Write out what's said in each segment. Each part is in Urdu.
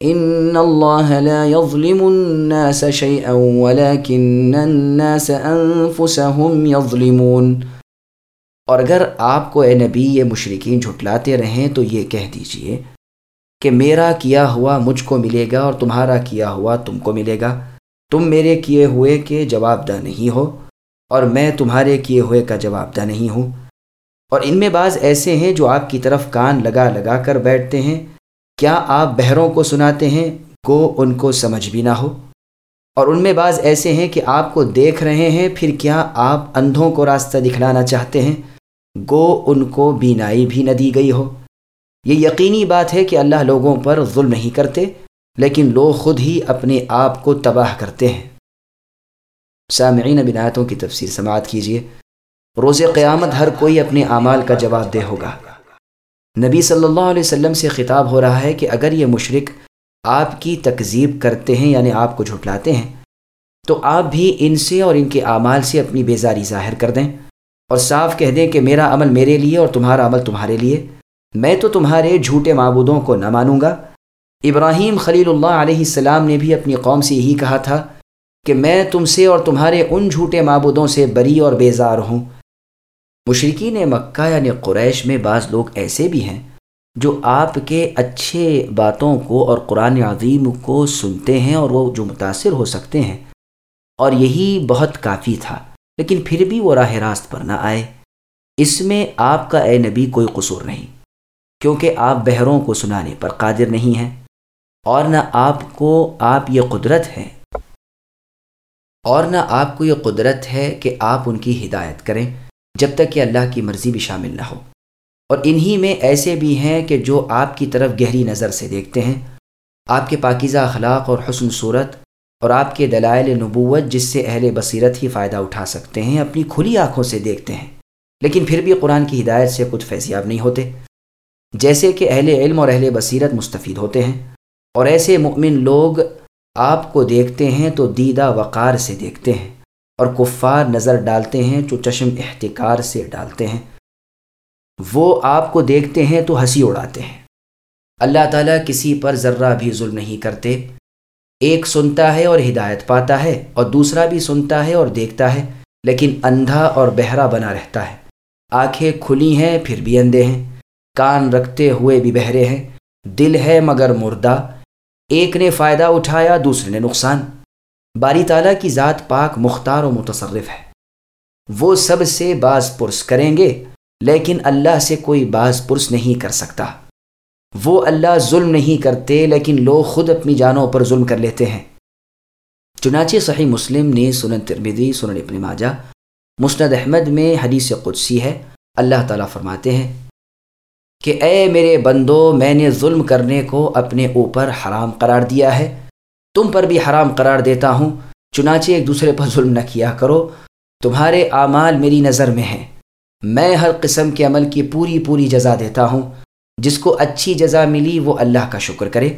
ان اللہ لا يظلم الناس شيئا ولكن الناس انفسهم يظلمون۔ اور اگر آپ کو اے نبی یہ مشرقین جھٹلاتے رہیں تو یہ کہہ دیجیے کہ میرا کیا ہوا مجھ کو ملے گا اور تمہارا کیا ہوا تم کو ملے گا۔ تم میرے کیے ہوئے کے جواب دہ نہیں ہو اور میں تمہارے کیے ہوئے کا جواب دہ نہیں ہوں۔ اور ان میں بعض ایسے ہیں جو آپ کی طرف کان لگا لگا کر بیٹھتے ہیں۔ کیا آپ بہروں کو سناتے ہیں؟ گو ان کو سمجھ بھی نہ ہو۔ اور ان میں بعض ایسے ہیں کہ آپ کو دیکھ رہے ہیں، پھر کیا آپ اندھوں کو راستہ دکھلانا چاہتے ہیں؟ گو ان کو بینائی بھی نہ دی گئی ہو۔ یہ یقینی بات ہے کہ اللہ لوگوں پر ظلم نہیں کرتے، لیکن لوگ خود ہی اپنے آپ کو تباہ کرتے ہیں۔ سامعین بنایتوں کی تفسیر سماعت کیجیے روز قیامت ہر کوئی اپنے اعمال کا جواب دہ ہوگا۔ نبی صلی اللہ علیہ وسلم سے خطاب ہو رہا ہے کہ اگر یہ مشرق آپ کی تکذیب کرتے ہیں یعنی آپ کو جھٹلاتے ہیں، تو آپ بھی ان سے اور ان کے اعمال سے اپنی بیزاری ظاہر کر دیں۔ اور صاف کہہ دیں کہ میرا عمل میرے لیے اور تمہارا عمل تمہارے لیے۔ میں تو تمہارے جھوٹے معبودوں کو نہ مانوں گا۔ ابراہیم خلیل اللہ علیہ السلام نے بھی اپنی قوم سے یہی کہا تھا کہ میں تم سے اور تمہارے ان جھوٹے معبودوں سے بری اور بیزار ہوں۔ مشرقین مکہ یعنی قریش میں بعض لوگ ایسے بھی ہیں جو آپ کے اچھے باتوں کو اور قرآن عظیم کو سنتے ہیں اور وہ جو متاثر ہو سکتے ہیں۔ اور یہی بہت کافی تھا، لیکن پھر بھی وہ راہ راست پر نہ آئے۔ اس میں آپ کا اے نبی کوئی قصور نہیں، کیونکہ آپ بہروں کو سنانے پر قادر نہیں ہیں۔ اور نہ آپ کو آپ یہ قدرت ہے، اور نہ آپ کو یہ قدرت ہے کہ آپ ان کی ہدایت کریں۔ جب تک کہ اللہ کی مرضی بھی شامل نہ ہو۔ اور انہی میں ایسے بھی ہیں کہ جو آپ کی طرف گہری نظر سے دیکھتے ہیں۔ آپ کے پاکیزہ اخلاق اور حسن صورت اور آپ کے دلائل نبوت جس سے اہل بصیرت ہی فائدہ اٹھا سکتے ہیں، اپنی کھلی آنکھوں سے دیکھتے ہیں۔ لیکن پھر بھی قرآن کی ہدایت سے کچھ فیضیاب نہیں ہوتے۔ جیسے کہ اہل علم اور اہل بصیرت مستفید ہوتے ہیں۔ اور ایسے مؤمن لوگ آپ کو دیکھتے ہیں تو دیدہ وقار سے دیکھتے ہیں۔ اور کفار نظر ڈالتے ہیں جو چشم احتکار سے ڈالتے ہیں۔ وہ آپ کو دیکھتے ہیں تو ہنسی اڑاتے ہیں۔ اللہ تعالیٰ کسی پر ذرہ بھی ظلم نہیں کرتے۔ ایک سنتا ہے اور ہدایت پاتا ہے اور دوسرا بھی سنتا ہے اور دیکھتا ہے، لیکن اندھا اور بہرا بنا رہتا ہے۔ آنکھیں کھلی ہیں پھر بھی اندھے ہیں۔ کان رکھتے ہوئے بھی بہرے ہیں۔ دل ہے مگر مردہ۔ ایک نے فائدہ اٹھایا، دوسرے نے نقصان۔ باری تعالیٰ کی ذات پاک مختار و متصرف ہے۔ وہ سب سے باز پرس کریں گے، لیکن اللہ سے کوئی باز پرس نہیں کر سکتا۔ وہ اللہ ظلم نہیں کرتے، لیکن لوگ خود اپنی جانوں پر ظلم کر لیتے ہیں۔ چنانچہ صحیح مسلم نے سنن ترمیدی سنن ابن ماجہ، مسند احمد میں حدیث قدسی ہے۔ اللہ تعالیٰ فرماتے ہیں کہ اے میرے بندو، میں نے ظلم کرنے کو اپنے اوپر حرام قرار دیا ہے۔ تم پر بھی حرام قرار دیتا ہوں، چنانچہ ایک دوسرے پر ظلم نہ کیا کرو۔ تمہارے اعمال میری نظر میں ہیں۔ میں ہر قسم کے عمل کی پوری پوری جزا دیتا ہوں۔ جس کو اچھی جزا ملی وہ اللہ کا شکر کرے،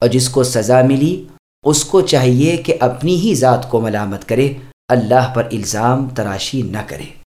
اور جس کو سزا ملی اس کو چاہیے کہ اپنی ہی ذات کو ملامت کرے۔ اللہ پر الزام تراشی نہ کرے۔